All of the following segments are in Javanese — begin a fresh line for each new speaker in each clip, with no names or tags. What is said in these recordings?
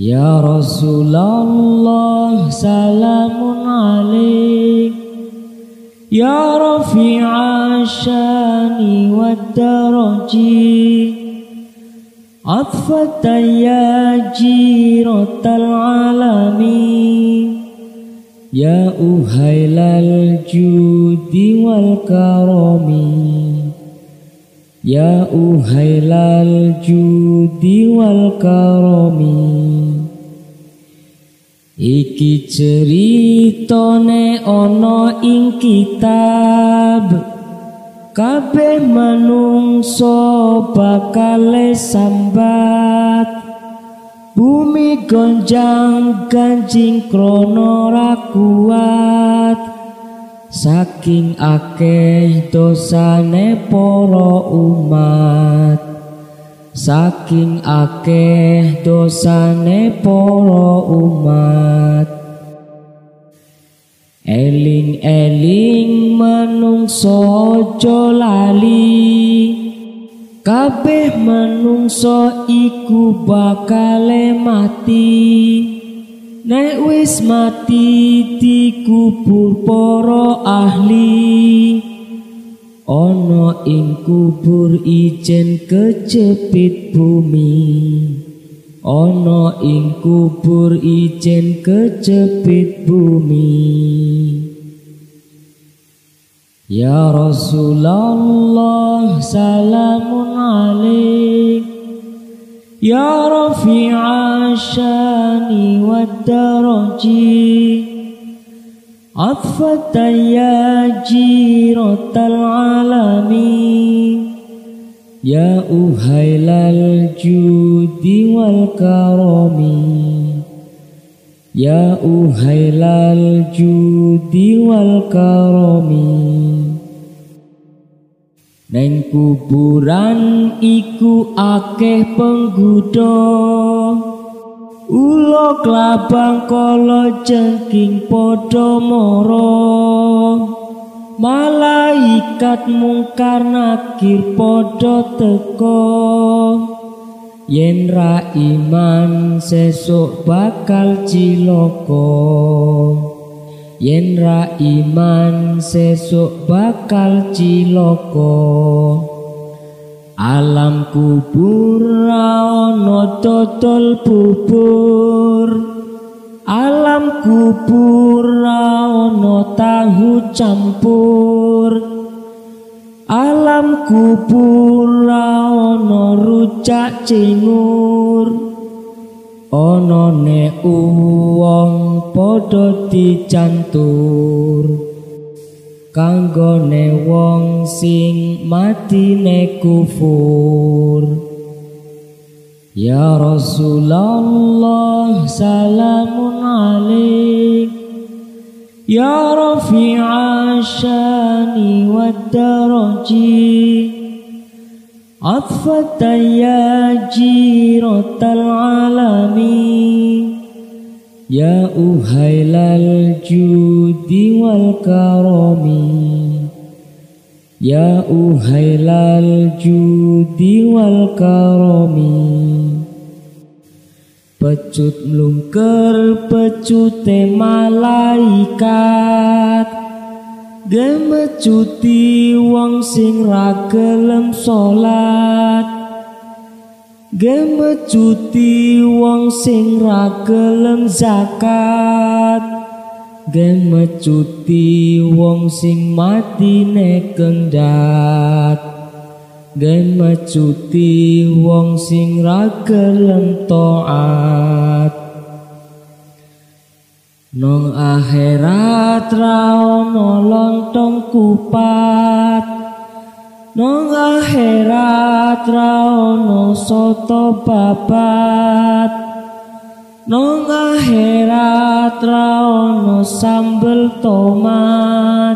يا رسول الله سلام عليك. يا رفيع الشأن والدرج. عطفة يا جيرة العالمين يا أهيل الجود والكرم. يا أهيل الجود والكرم. Iki ceritane ana ing kitab. Kabeh manungsa bakal sambat. Bumi gonjang ganjing krono ra kuat. Saking akeh dosane para umat saking akeh dosane para umat. Eling-eling manungsa aja lali. Kabeh manungsa iku bakal mati. Nek wis mati dikubur para ahli Ana ing kubur ijen kejepit bumi. Ana ing kubur ijen kejepit bumi. Ya Rasulullah salamun alaik Ya Rafi'a syani wa daraji عفة يا جيرة uhailal يا أهيل الجود والكرم يا أهيل الجود والكرم Neng kuburan iku akeh penggudong Ulo klabang kolo jengking podo moro Malaikat mungkar nakir podo teko Yen ra iman sesuk bakal ciloko yen ra iman sesuk bakal ciloko alam kubur ana dodol bubur. Alam kubur ana tahu campur. Alam kubur ana rujak cingur. Ana nek wong padha dicantur kanggone wong sing mati nek kufur ya rasulullah salamun alaik ya rafi'a syani wa daraji عطفة يا Ya uhailal judi wal karami. Ya uhailal judi wal karami. Pecut lungker pecute malaikat. Gemecuti wong sing ra gelem salat Gemecuti wong sing ra gelem zakat. Gemecuti wong sing mati nek kendat Gemecuti wong sing ra gelem taat Nong akhirat raono lontong kupat Nong akhirat raono soto babat. Nong akhirat raono sambel tomat.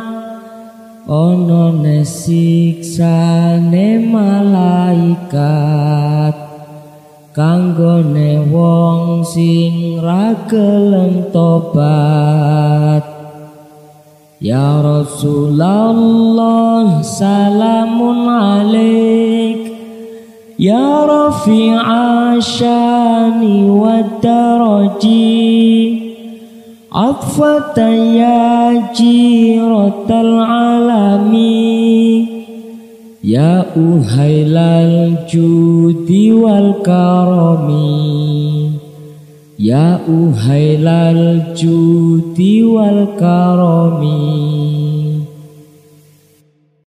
Ono ne siksa ne malaikat kanggone wong sing ra gelem tobat. Ya Rasulullah salamun alaik. Ya rafi'a syani wa daraji Atfatan ya jiratal alami. Ya uhailal judi wal karami. Ya uhailal judi wal karami